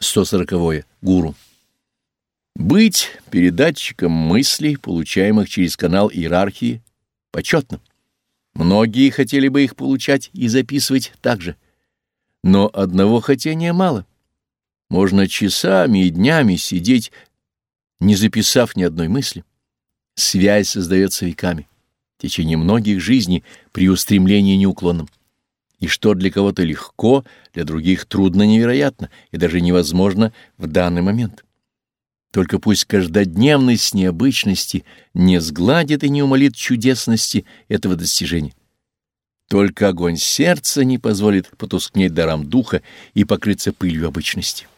140. -е. Гуру. Быть передатчиком мыслей, получаемых через канал иерархии, почетно. Многие хотели бы их получать и записывать так же. Но одного хотения мало. Можно часами и днями сидеть, не записав ни одной мысли. Связь создается веками, в течение многих жизней при устремлении неуклонном. И что для кого-то легко, для других трудно невероятно и даже невозможно в данный момент. Только пусть каждодневность необычности не сгладит и не умолит чудесности этого достижения. Только огонь сердца не позволит потускнеть дарам духа и покрыться пылью обычности.